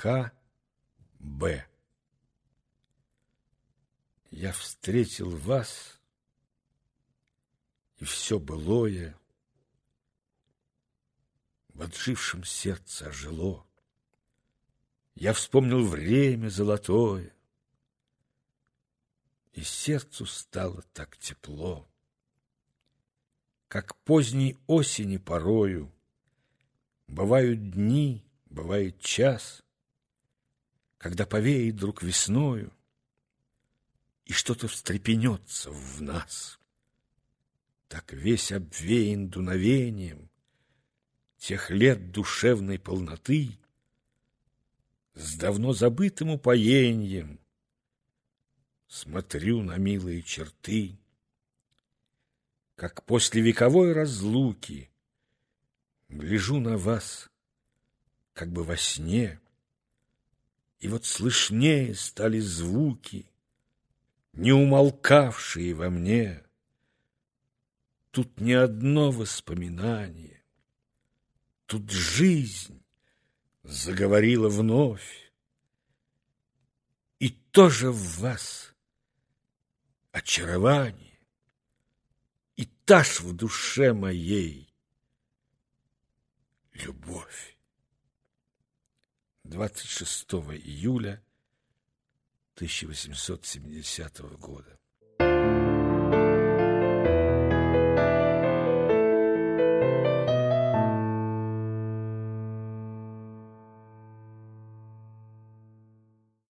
К. Б. Я встретил вас, и все былое в отжившем сердце ожило. Я вспомнил время золотое, и сердцу стало так тепло, как поздней осени порою бывают дни, бывает час, когда повеет вдруг весною, и что-то встрепенется в нас. Так весь обвеян дуновением тех лет душевной полноты, с давно забытым упоением смотрю на милые черты, как после вековой разлуки гляжу на вас, как бы во сне, и вот слышнее стали звуки, не умолкавшие во мне. Тут не одно воспоминание, тут жизнь заговорила вновь, и тоже в вас очарование, и та ж в душе моей любовь. 26 июля 1870 года.